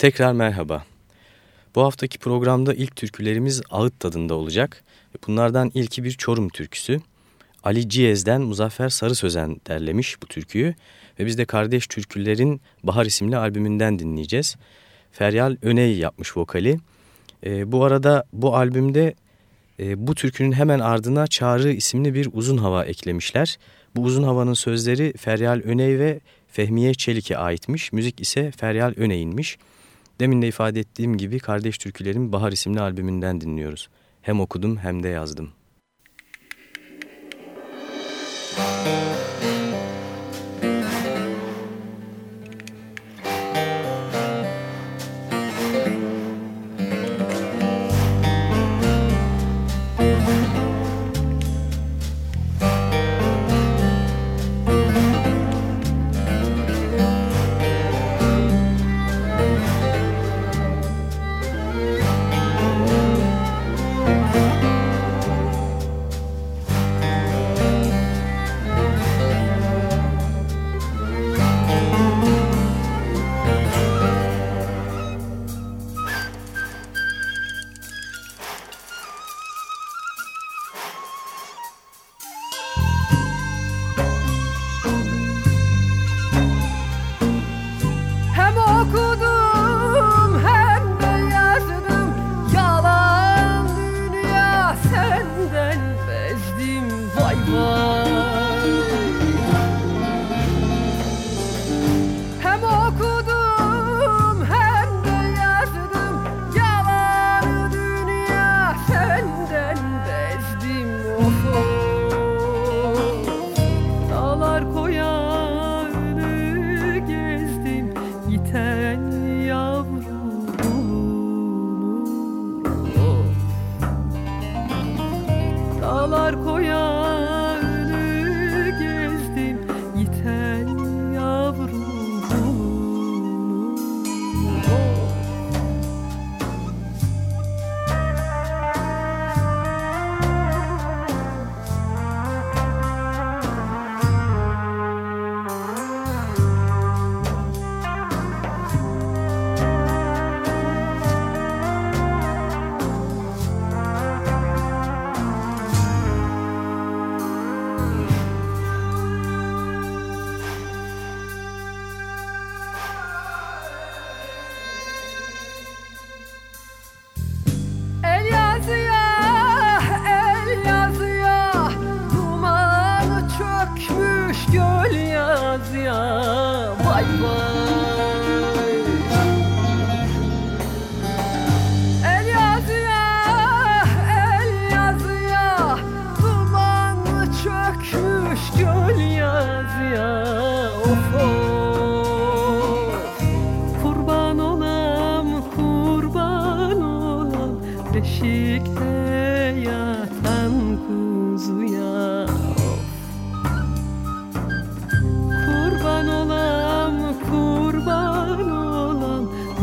Tekrar merhaba. Bu haftaki programda ilk türkülerimiz ağıt tadında olacak. Bunlardan ilki bir Çorum türküsü. Ali Ciyez'den Muzaffer Sarı Sözen derlemiş bu türküyü ve biz de Kardeş Türkülerin Bahar isimli albümünden dinleyeceğiz. Feryal Öney yapmış vokali. E, bu arada bu albümde e, bu türkünün hemen ardına Çağrı isimli bir uzun hava eklemişler. Bu uzun havanın sözleri Feryal Öney ve Fehmiye Çelik'e aitmiş. Müzik ise Feryal Öney'inmiş. Demin de ifade ettiğim gibi Kardeş Türkülerin Bahar isimli albümünden dinliyoruz. Hem okudum hem de yazdım.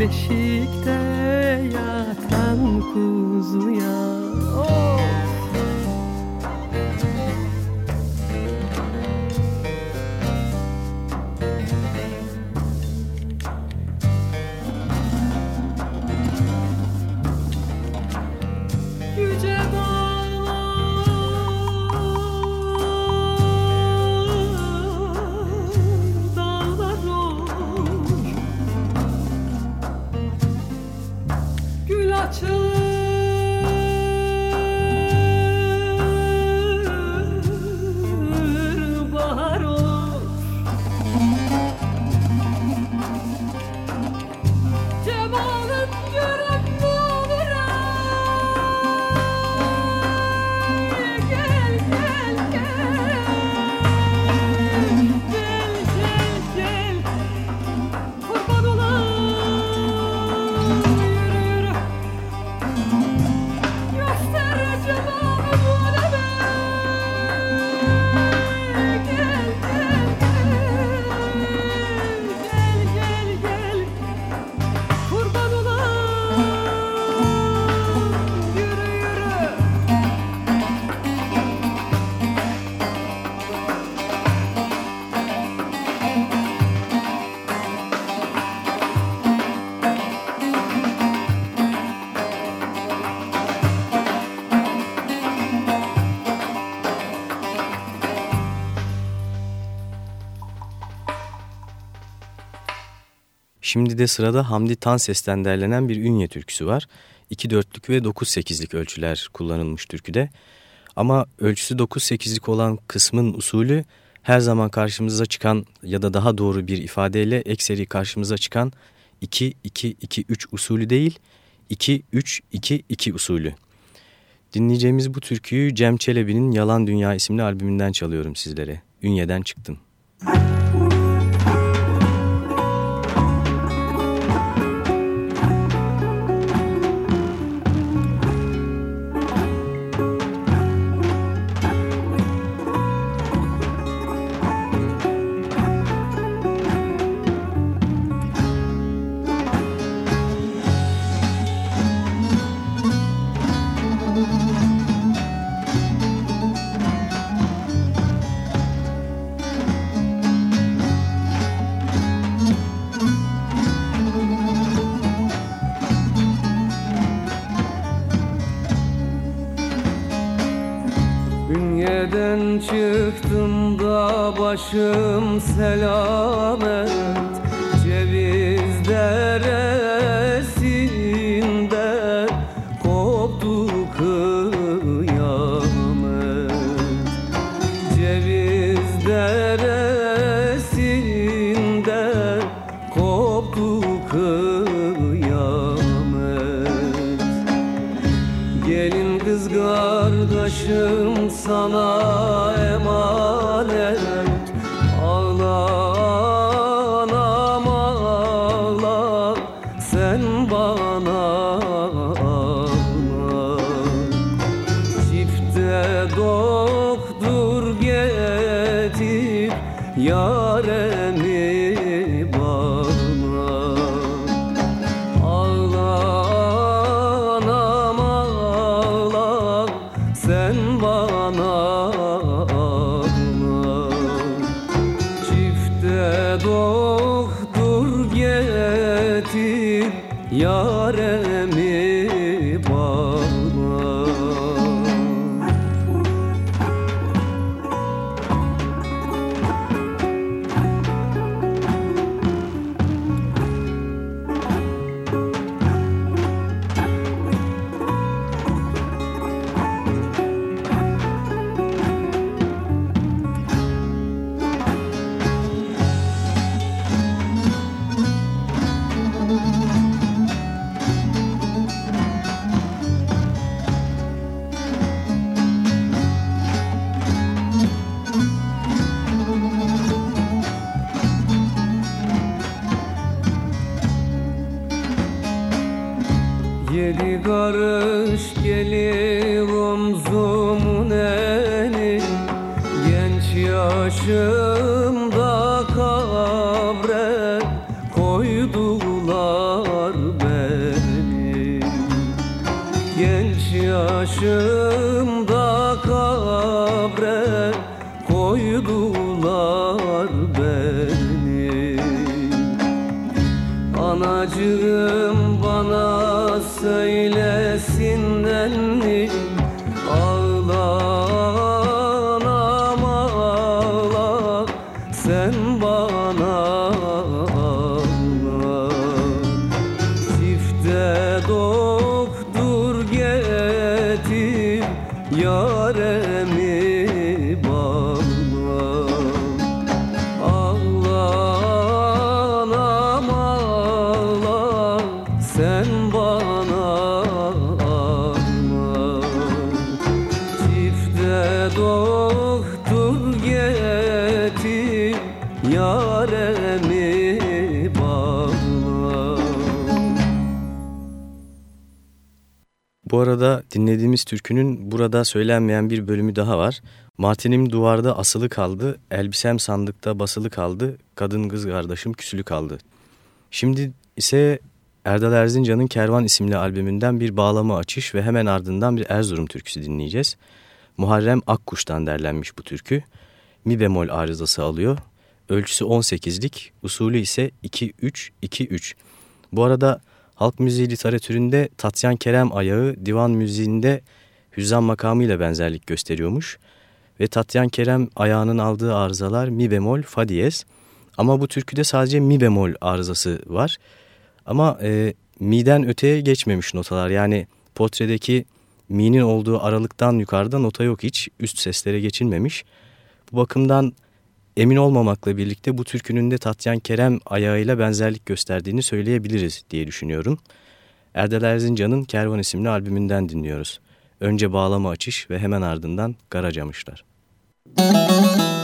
Beşikte yatan kuzuya Şimdi de sırada Hamdi Tanses'ten derlenen bir Ünye türküsü var. 2 dörtlük ve 9 sekizlik ölçüler kullanılmış türküde. Ama ölçüsü 9-8'lik olan kısmın usulü her zaman karşımıza çıkan ya da daha doğru bir ifadeyle ekseri karşımıza çıkan 2-2-2-3 usulü değil, 2-3-2-2 usulü. Dinleyeceğimiz bu türküyü Cem Çelebi'nin Yalan Dünya isimli albümünden çalıyorum sizlere. Ünye'den çıktım. Müzik başım selamet Ceviz deresinde koptu kıyamet. Ceviz deresinde koptu kıyamet. Gelin kız kardeşim sana Yedi 这。Dinlediğimiz türkünün burada söylenmeyen bir bölümü daha var. Martinim duvarda asılı kaldı, elbisem sandıkta basılı kaldı, kadın kız kardeşim küsülü kaldı. Şimdi ise Erdal Erzincan'ın Kervan isimli albümünden bir bağlama açış ve hemen ardından bir Erzurum türküsü dinleyeceğiz. Muharrem Akkuş'tan derlenmiş bu türkü. Mi bemol arızası alıyor. Ölçüsü 18'lik, usulü ise 2-3-2-3. Bu arada halk müziği literatüründe Tatyan Kerem ayağı divan müziğinde hüzzam makamıyla benzerlik gösteriyormuş. Ve Tatyan Kerem ayağının aldığı arızalar mi bemol, fa diyez. Ama bu türküde sadece mi bemol arızası var. Ama e, mi'den öteye geçmemiş notalar. Yani portredeki mi'nin olduğu aralıktan yukarıda nota yok hiç. Üst seslere geçilmemiş. Bu bakımdan emin olmamakla birlikte bu türkünün de Tatyan Kerem ayağıyla benzerlik gösterdiğini söyleyebiliriz diye düşünüyorum. Erdal Erzincan'ın Kervan isimli albümünden dinliyoruz. Önce bağlama açış ve hemen ardından Garacamışlar. Müzik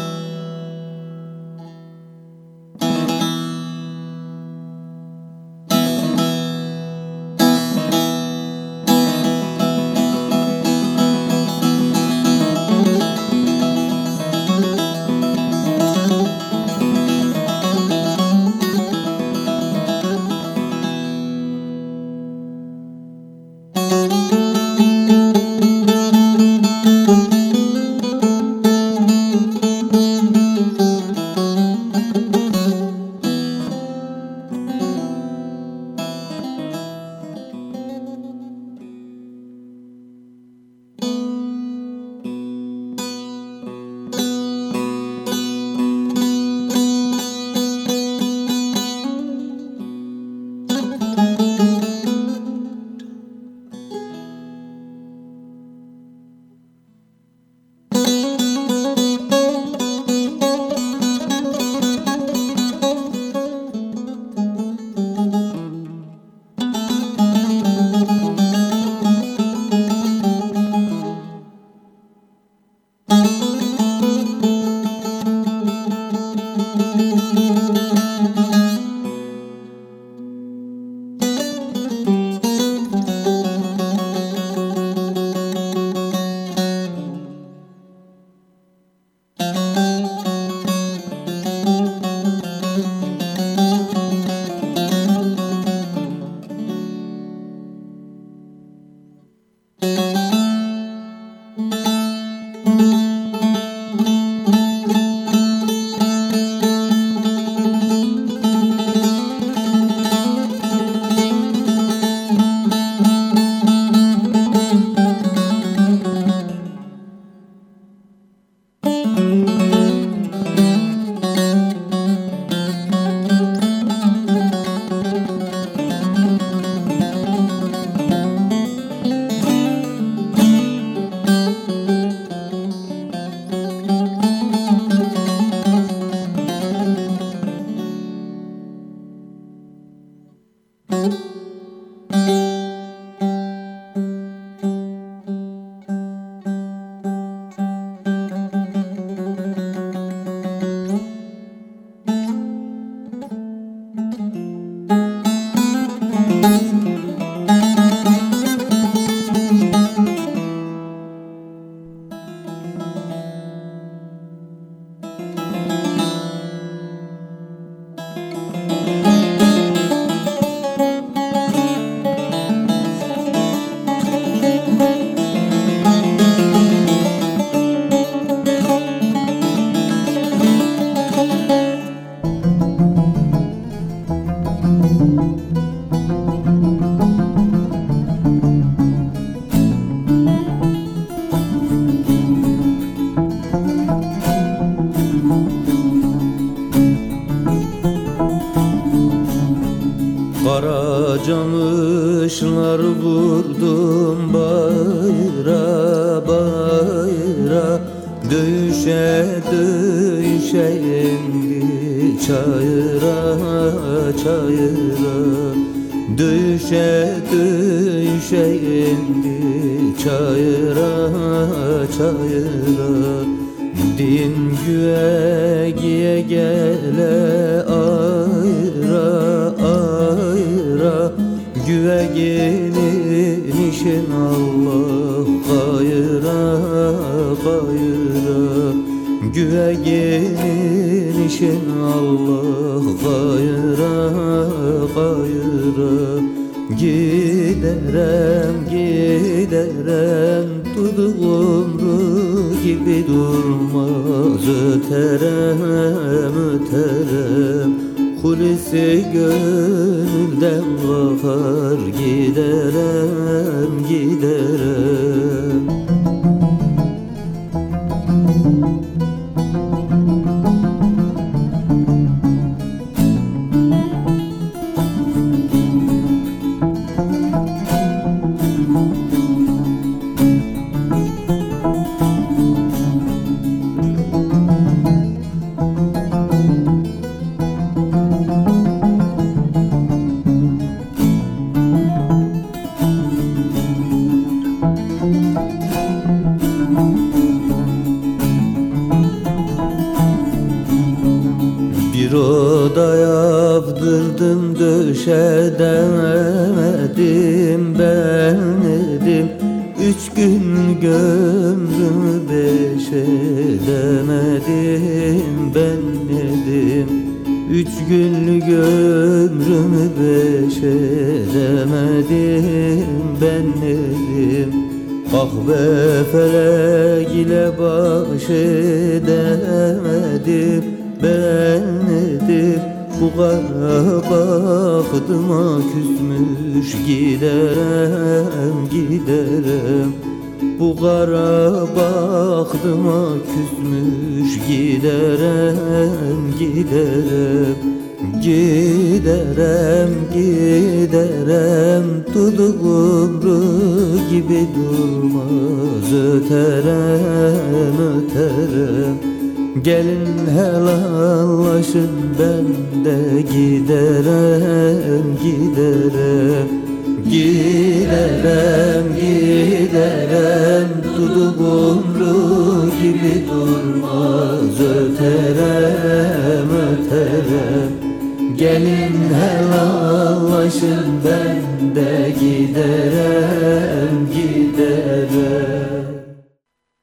ben de giderem giderem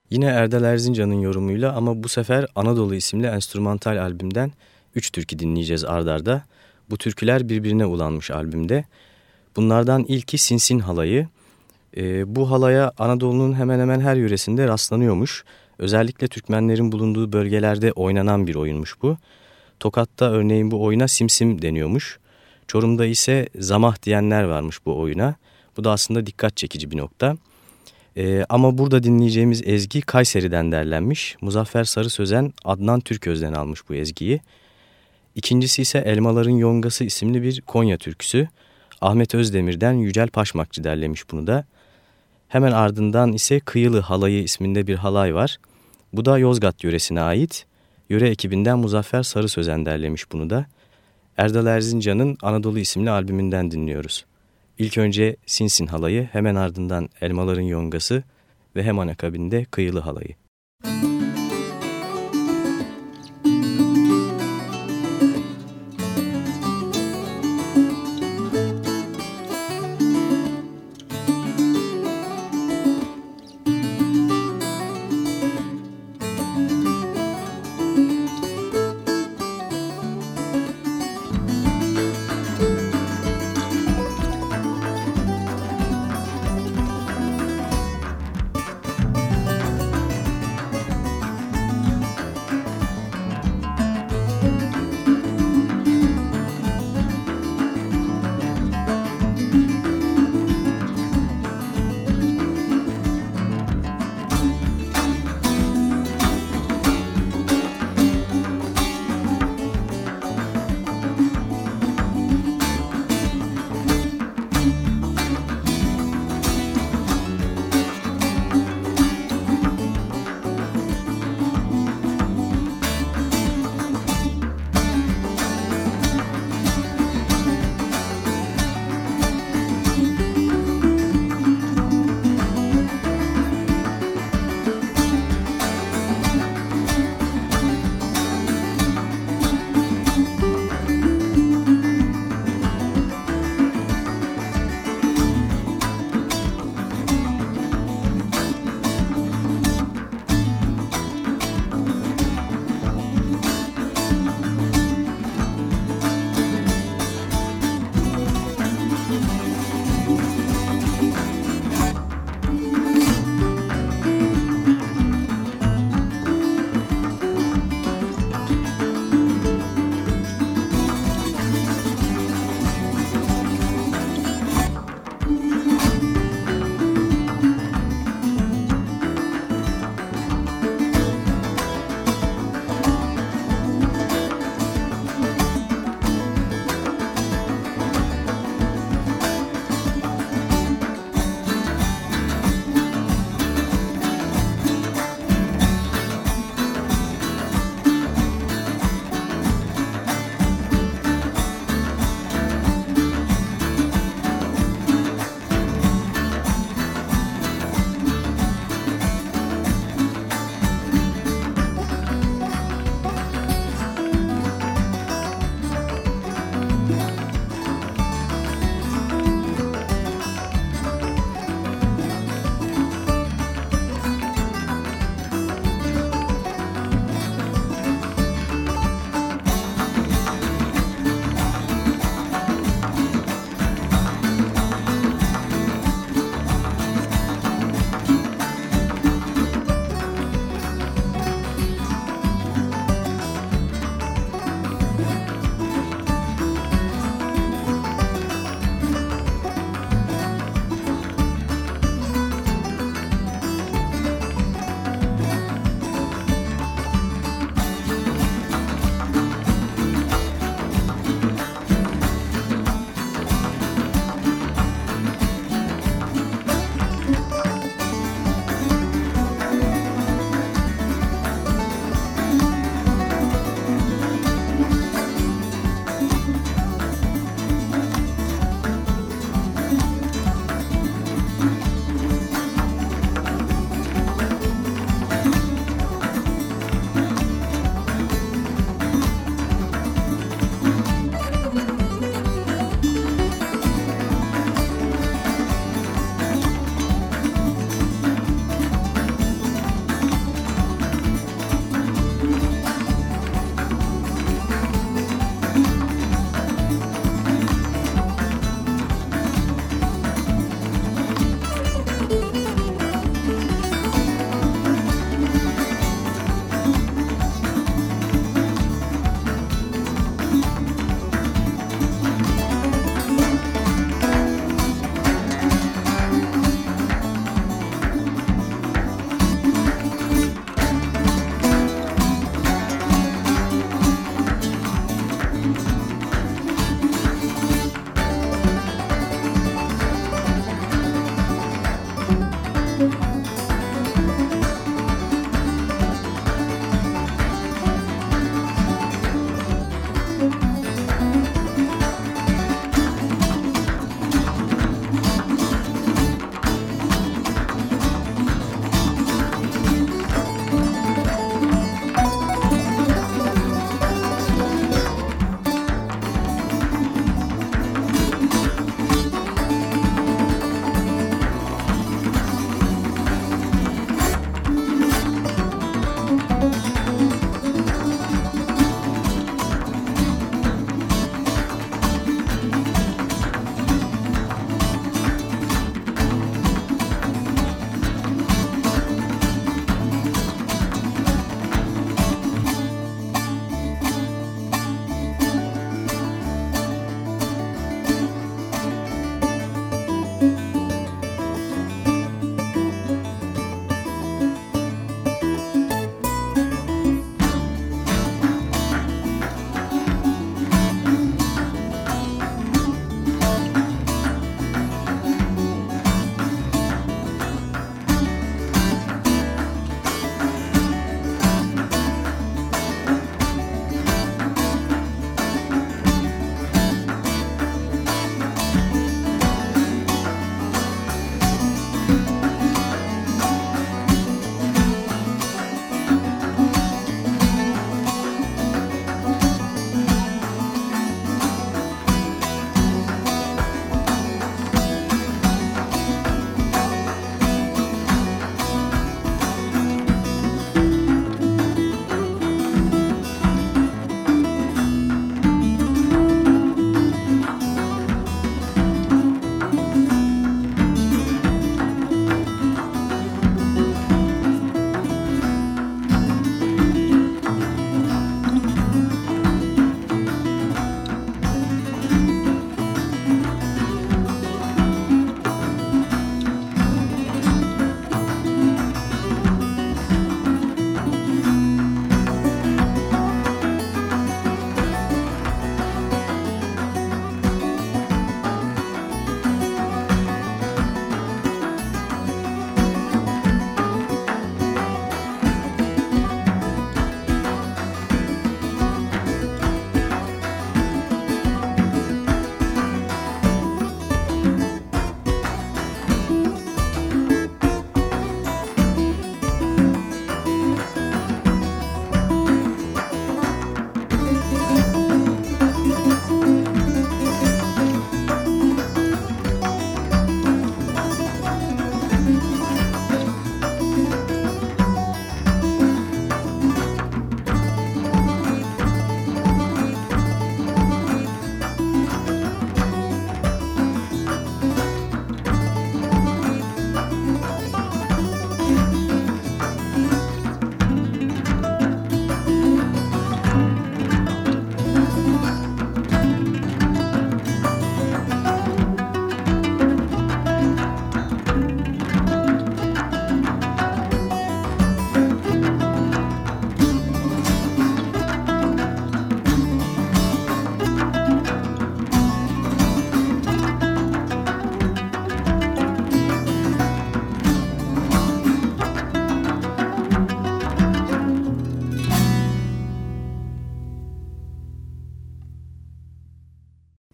Yine Erdal Erzincan'ın yorumuyla ama bu sefer Anadolu isimli enstrümantal albümden 3 türkü dinleyeceğiz ardarda. Bu türküler birbirine ulanmış albümde. Bunlardan ilki Sinsin Halayı. E, bu halaya Anadolu'nun hemen hemen her yöresinde rastlanıyormuş. Özellikle Türkmenlerin bulunduğu bölgelerde oynanan bir oyunmuş bu. Tokat'ta örneğin bu oyuna simsim deniyormuş. Çorum'da ise zamah diyenler varmış bu oyuna. Bu da aslında dikkat çekici bir nokta. Ee, ama burada dinleyeceğimiz ezgi Kayseri'den derlenmiş. Muzaffer Sarı Sözen Adnan Türköz'den almış bu ezgiyi. İkincisi ise Elmaların Yongası isimli bir Konya türküsü. Ahmet Özdemir'den Yücel Paşmakçı derlemiş bunu da. Hemen ardından ise Kıyılı Halayı isminde bir halay var. Bu da Yozgat yöresine ait. Yöre ekibinden Muzaffer Sarı Sözen derlemiş bunu da. Erdal Erzincan'ın Anadolu isimli albümünden dinliyoruz. İlk önce Sinsin halayı, hemen ardından Elmaların yongası ve hemen akabinde Kıyılı halayı. Müzik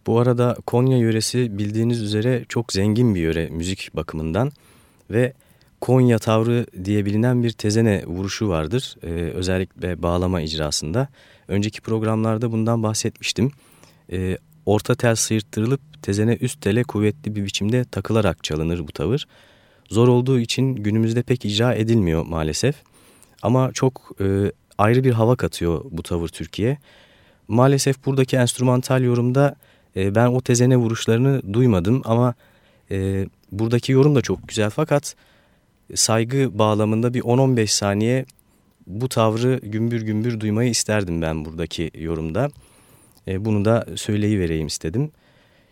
Bu arada Konya yöresi bildiğiniz üzere çok zengin bir yöre müzik bakımından ve Konya tavrı diye bilinen bir tezene vuruşu vardır. Ee, özellikle bağlama icrasında. Önceki programlarda bundan bahsetmiştim. Ee, orta tel sıyırttırılıp tezene üst tele kuvvetli bir biçimde takılarak çalınır bu tavır. Zor olduğu için günümüzde pek icra edilmiyor maalesef. Ama çok e, ayrı bir hava katıyor bu tavır Türkiye. Maalesef buradaki enstrümantal yorumda e, ben o tezene vuruşlarını duymadım ama e, buradaki yorum da çok güzel fakat saygı bağlamında bir 10-15 saniye bu tavrı gümbür gümbür duymayı isterdim ben buradaki yorumda. E, bunu da söyleyivereyim istedim.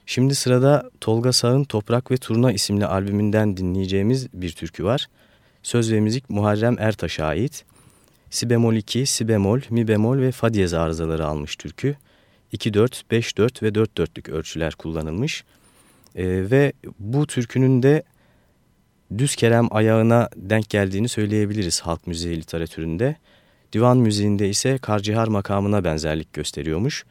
Şimdi sırada Tolga Sağ'ın Toprak ve Turna isimli albümünden dinleyeceğimiz bir türkü var. Söz ve müzik Muharrem Ertaş'a ait. Si bemol 2, si bemol, mi bemol ve fa diyez arızaları almış türkü. 2-4, 5-4 ve 4-4'lük ölçüler kullanılmış. E, ve bu türkünün de düz kerem ayağına denk geldiğini söyleyebiliriz halk müziği literatüründe. Divan müziğinde ise karcihar makamına benzerlik gösteriyormuş.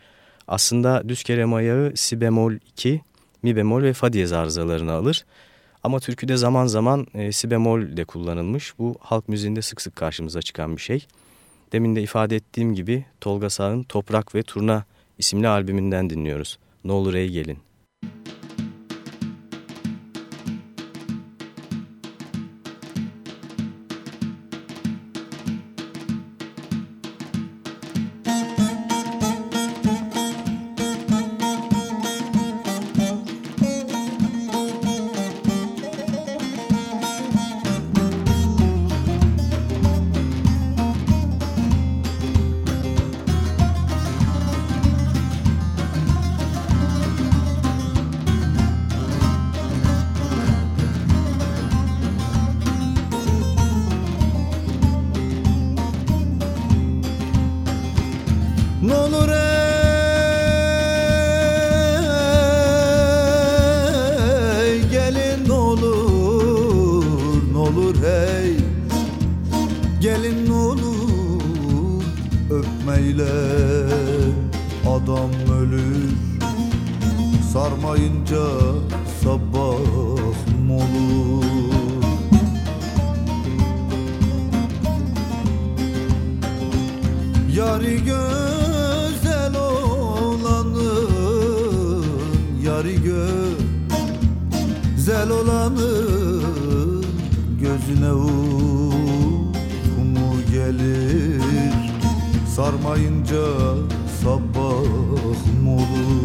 Aslında düz kerem ayağı si bemol 2, mi bemol ve fa diyez arızalarını alır. Ama türküde zaman zaman e, si bemol de kullanılmış. Bu halk müziğinde sık sık karşımıza çıkan bir şey. Demin de ifade ettiğim gibi Tolga Sağ'ın Toprak ve Turna isimli albümünden dinliyoruz. Ne olur ey gelin. N'olur ey gelin olur N'olur hey. Gelin olur Öpmeyle adam ölür. Sarmayınca sabah olur? Yari gör yalanın gözüne uykumu gelir. Sarmayınca sabah mı olur.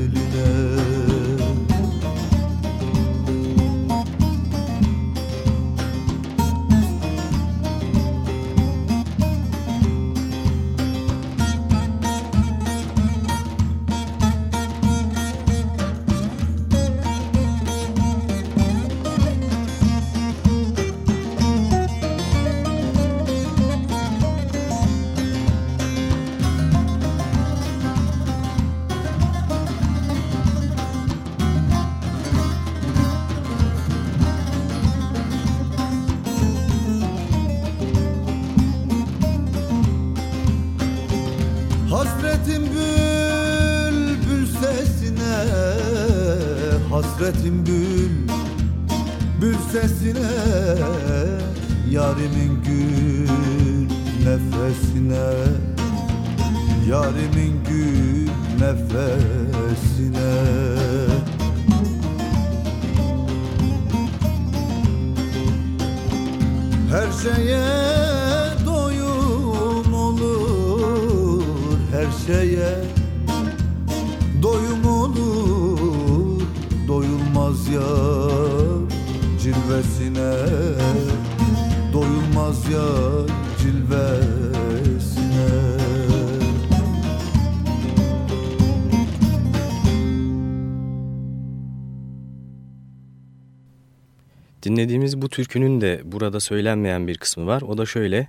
Dinlediğimiz bu türkünün de burada söylenmeyen bir kısmı var. O da şöyle.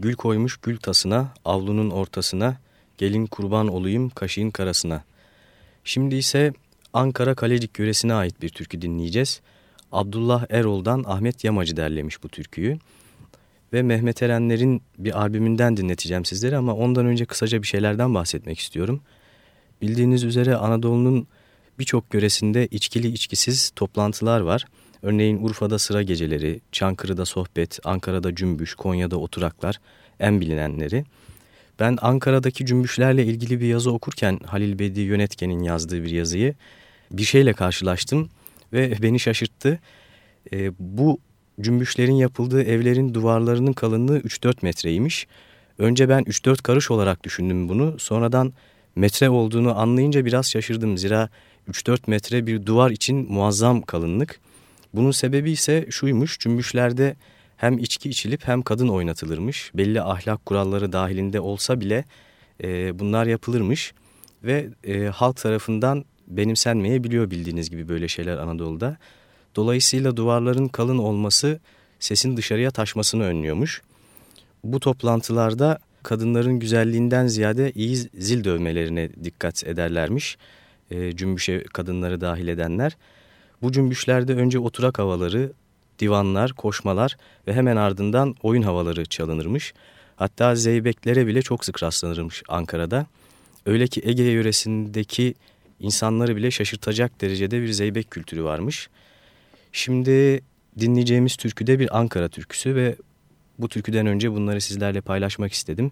Gül koymuş gül tasına, avlunun ortasına, gelin kurban olayım kaşığın karasına. Şimdi ise Ankara Kalecik yöresine ait bir türkü dinleyeceğiz. Abdullah Erol'dan Ahmet Yamacı derlemiş bu türküyü. Ve Mehmet Erenler'in bir albümünden dinleteceğim sizlere ama ondan önce kısaca bir şeylerden bahsetmek istiyorum. Bildiğiniz üzere Anadolu'nun birçok yöresinde içkili içkisiz toplantılar var. Örneğin Urfa'da sıra geceleri, Çankırı'da sohbet, Ankara'da cümbüş, Konya'da oturaklar en bilinenleri. Ben Ankara'daki cümbüşlerle ilgili bir yazı okurken Halil Bedi Yönetken'in yazdığı bir yazıyı bir şeyle karşılaştım ve beni şaşırttı. E, bu cümbüşlerin yapıldığı evlerin duvarlarının kalınlığı 3-4 metreymiş. Önce ben 3-4 karış olarak düşündüm bunu. Sonradan metre olduğunu anlayınca biraz şaşırdım. Zira 3-4 metre bir duvar için muazzam kalınlık. Bunun sebebi ise şuymuş, cümbüşlerde hem içki içilip hem kadın oynatılırmış. Belli ahlak kuralları dahilinde olsa bile e, bunlar yapılırmış ve e, halk tarafından benimsenmeyebiliyor bildiğiniz gibi böyle şeyler Anadolu'da. Dolayısıyla duvarların kalın olması sesin dışarıya taşmasını önlüyormuş. Bu toplantılarda kadınların güzelliğinden ziyade iyi zil dövmelerine dikkat ederlermiş. E, cümbüşe kadınları dahil edenler. Bu cümbüşlerde önce oturak havaları, divanlar, koşmalar ve hemen ardından oyun havaları çalınırmış. Hatta zeybeklere bile çok sık rastlanırmış Ankara'da. Öyle ki Ege yöresindeki insanları bile şaşırtacak derecede bir zeybek kültürü varmış. Şimdi dinleyeceğimiz türkü de bir Ankara türküsü ve bu türküden önce bunları sizlerle paylaşmak istedim.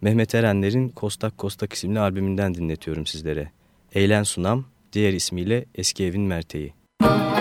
Mehmet Erenler'in Kostak Kostak isimli albümünden dinletiyorum sizlere. Eğlen Sunam, diğer ismiyle Eski Evin Merteği. Eski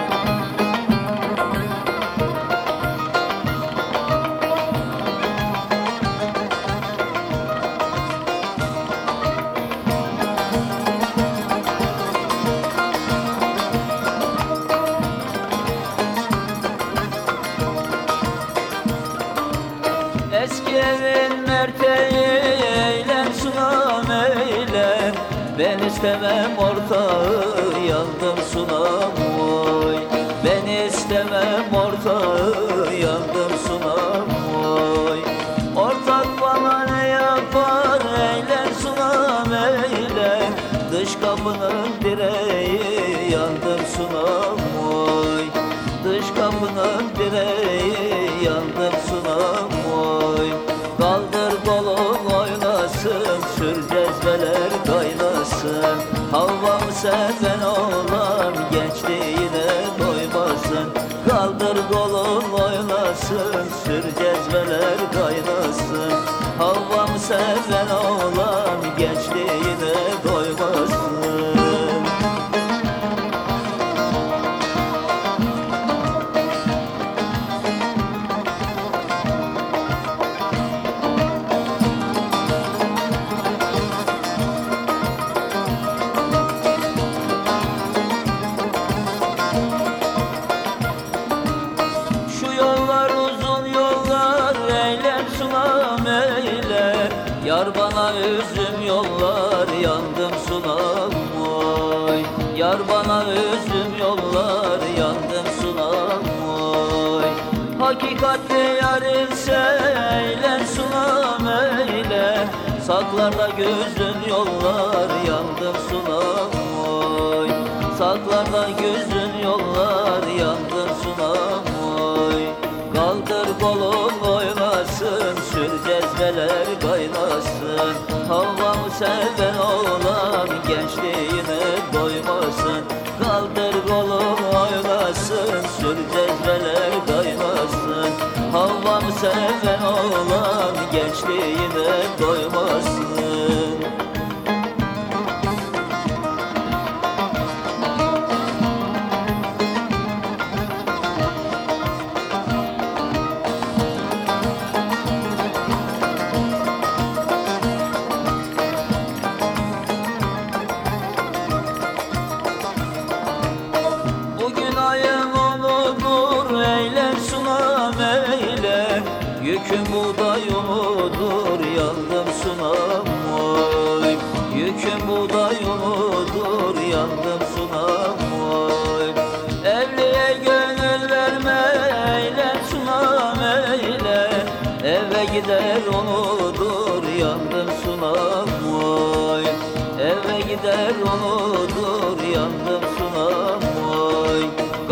oynasın sür cezveler kaynasın. Havvam seven oğlan gençliğine doymasın Yar bana üzüm yollar yandım sunam oy. Yar bana üzüm yollar yandım sunam oy. Hakikatte yarinse eylem sunam eyle. Saklarda gözün yollar yandım sunam oy. Saklarda gözün yollar yandım sunam oy. Kaldır kolun oynasın Sür cezveler kaynasın Havvamı seven oğlan Gençliğine doymasın. Kaldır kolun oynasın Sür cezveler kaynasın Havvamı seven oğlan Gençliğine doymasın gider onudur yandım sunam oy Eve gider onudur yandım sunam oy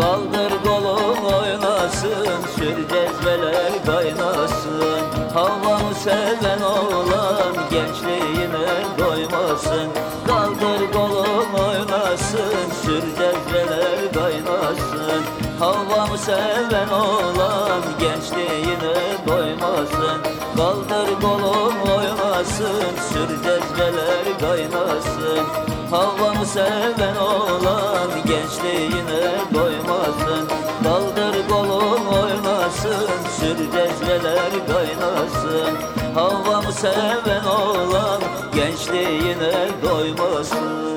Kaldır kolum oynasın sür cezveler kaynasın. Havamı seven oğlan gençliğine doymasın. Kaldır kolum oynasın sür cezveler kaynasın. Havamı seven oğlan gençliğine doymasın Kaldır kolum oynasın sür cezveler kaynasın. Havamı seven oğlan gençliğine doymasın. Kaldır kolum oynasın sür cezveler kaynasın. Havamı seven oğlan gençliğine doymasın.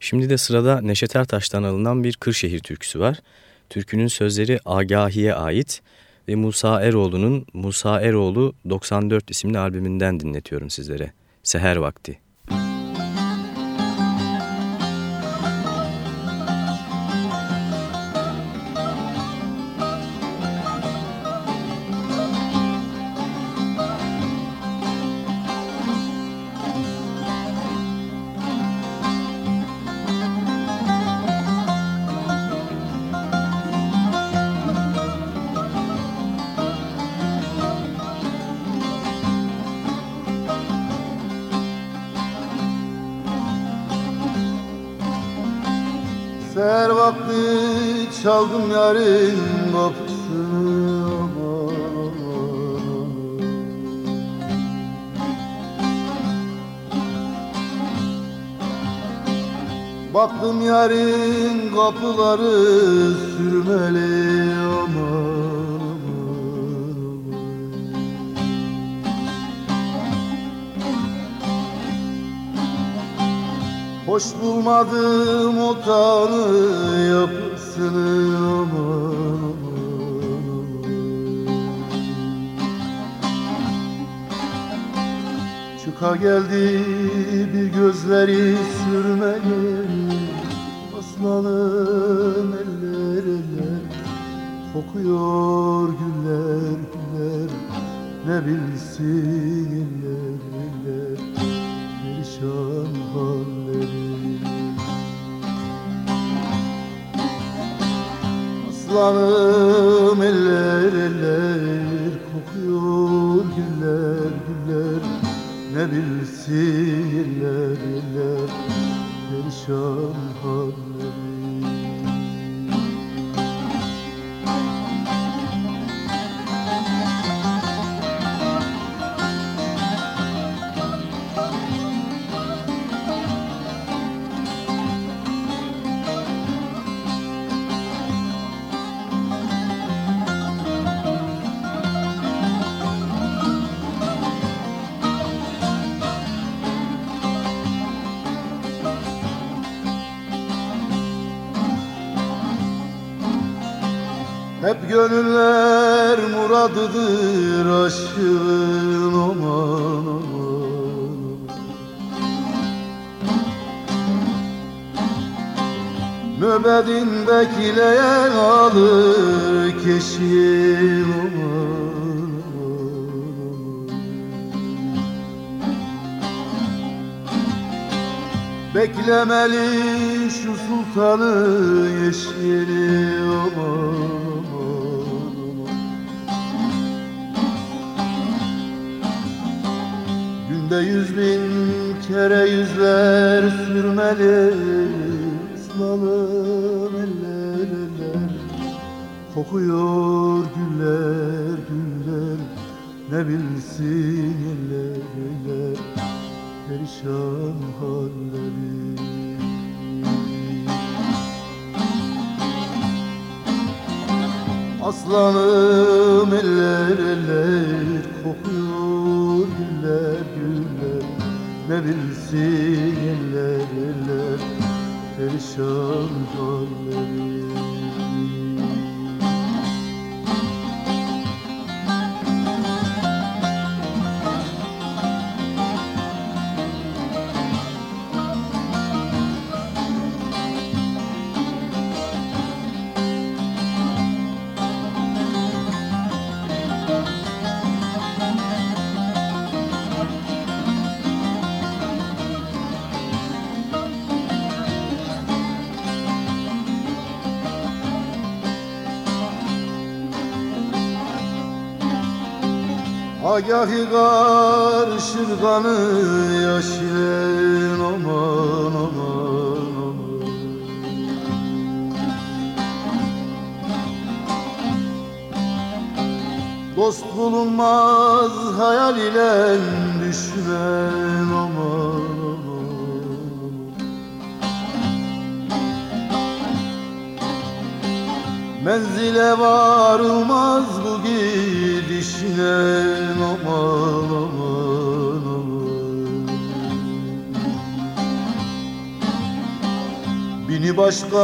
Şimdi de sırada Neşet Ertaş'tan alınan bir Kırşehir türküsü var. Türkünün sözleri Agahi'ye ait ve Musa Eroğlu'nun Musa Eroğlu 94 isimli albümünden dinletiyorum sizlere. Seher Vakti. Seher vakti çaldım yarın kapısını. Baktım yarın kapıları sürmeli aman Hoş bulmadım o tanı yapısını aman. Çıka geldi bir gözleri sürmeli Aslanım eller eller Kokuyor güller güller Ne bilsin eller Aslanım eller eller Kokuyor güller güller. Ne bilsin eller eller Perişan halleri Hep gönüller muradıdır aşkın aman aman. Nöbetinde bekleyen alır keşiğin aman. Beklemeli şu sultanı yeşili aman Günde yüz bin kere yüzler sürmeli. Islanım eller eller. Kokuyor güller güller. Ne bilsin eller eller. Perişan halleri. Aslanım eller eller. Kokuyor güller Ne bilsin eller perişan halleri Agahı karışır kanı yaş ile aman aman aman. Dost bulunmaz hayal ile düşmen aman. Menzile varılmaz bu gidişine aman aman başka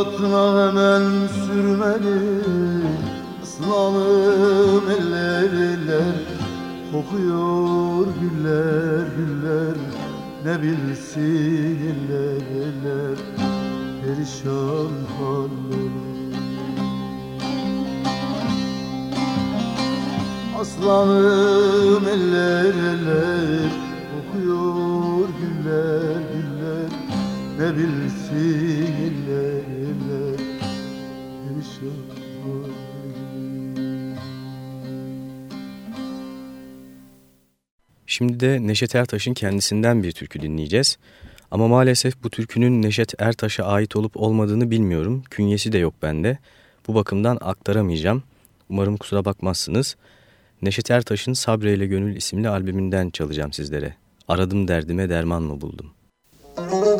atına hemen sürmeli. Islanım eller eller. Kokuyor güller güller. Ne bilsin eller eller. Perişan halleri Aslanım eller eller Kokuyor güller güller Ne bilsin eller eller Perişan Şimdi de Neşet Ertaş'ın kendisinden bir türkü dinleyeceğiz. Ama maalesef bu türkünün Neşet Ertaş'a ait olup olmadığını bilmiyorum. Künyesi de yok bende. Bu bakımdan aktaramayacağım. Umarım kusura bakmazsınız. Neşet Ertaş'ın Sabreyle Gönül isimli albümünden çalacağım sizlere. Aradım derdime derman mı buldum? Aradım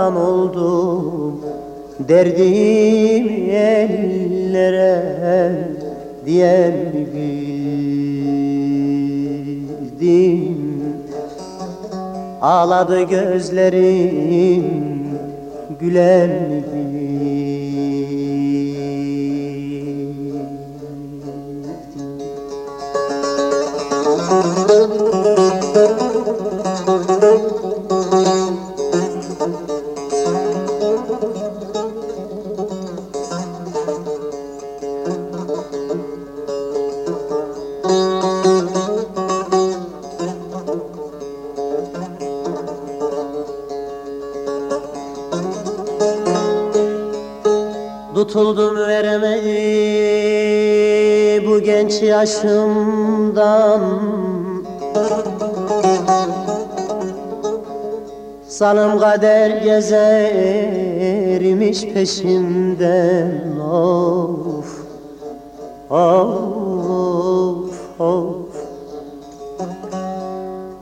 Leyla'dan oldum Derdim ellere diyen bildim. Ağladı gözlerim gülen Tutuldum veremedi bu genç yaşımdan. Sanım kader gezermiş peşimden of Of of.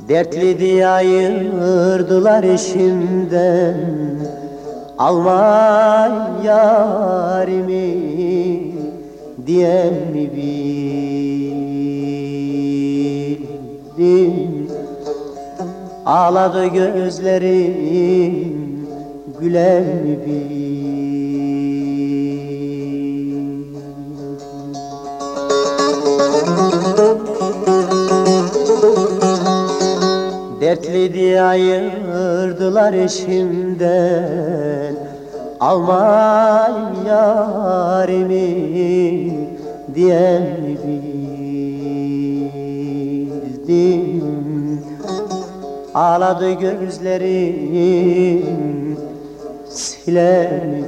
Dertli diye ayırdılar eşimden Alma yarimi diyen mi bildim Ağladı gözlerim gülen mi Dertli diye ayırdılar eşimden. Almayım yarimi diyen bildim Ağladı gözlerim silen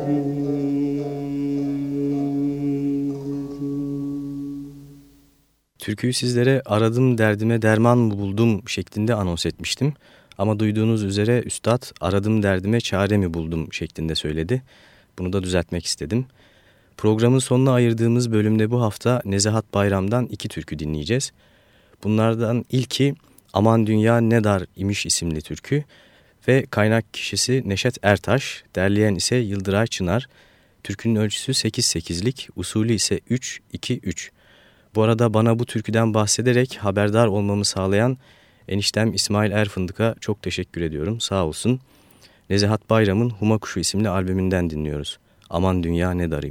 Türküyü sizlere aradım derdime derman buldum şeklinde anons etmiştim. Ama duyduğunuz üzere üstad aradım derdime çare mi buldum şeklinde söyledi. Bunu da düzeltmek istedim. Programın sonuna ayırdığımız bölümde bu hafta Nezahat Bayram'dan iki türkü dinleyeceğiz. Bunlardan ilki Aman Dünya Ne Dar imiş isimli türkü ve kaynak kişisi Neşet Ertaş, derleyen ise Yıldıray Çınar. Türkünün ölçüsü 8-8'lik, usulü ise 3-2-3. Bu arada bana bu türküden bahsederek haberdar olmamı sağlayan eniştem İsmail Erfındık'a çok teşekkür ediyorum. Sağ olsun. Nezihat Bayram'ın Huma Kuşu isimli albümünden dinliyoruz. Aman dünya ne dar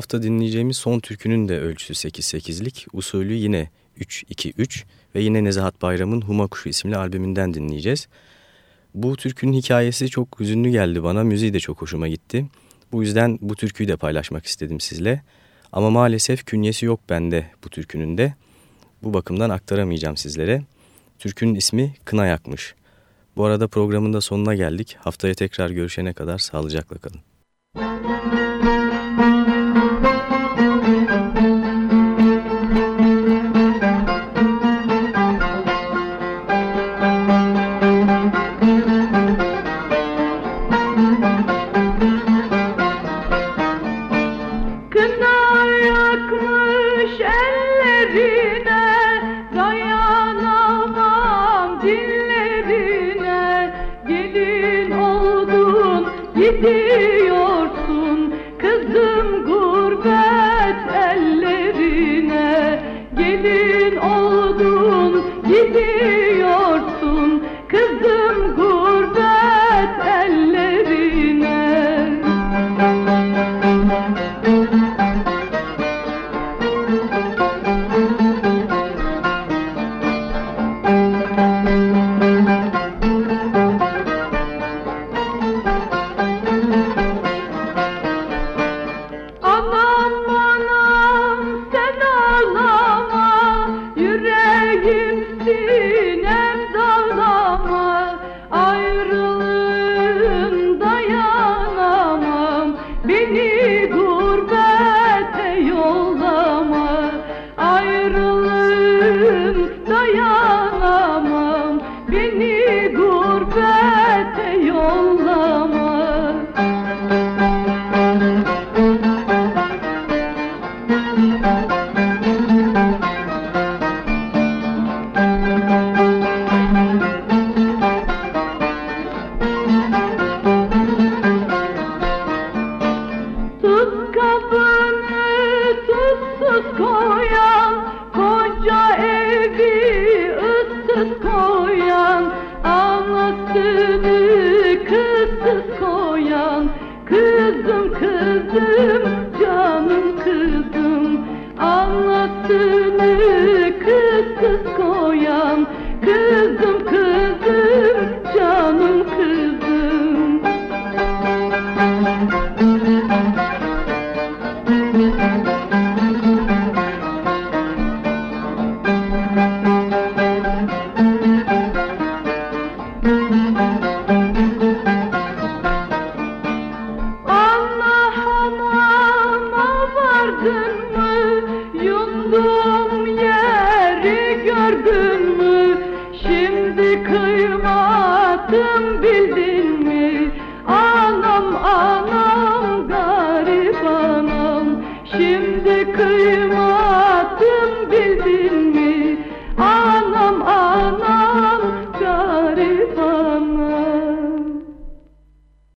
hafta dinleyeceğimiz son türkünün de ölçüsü 8-8'lik, usulü yine 3-2-3 ve yine Nezahat Bayram'ın Huma Kuşu isimli albümünden dinleyeceğiz. Bu türkünün hikayesi çok hüzünlü geldi bana, müziği de çok hoşuma gitti. Bu yüzden bu türküyü de paylaşmak istedim sizle. Ama maalesef künyesi yok bende bu türkünün de. Bu bakımdan aktaramayacağım sizlere. Türkünün ismi Kına Yakmış. Bu arada programın da sonuna geldik. Haftaya tekrar görüşene kadar sağlıcakla kalın.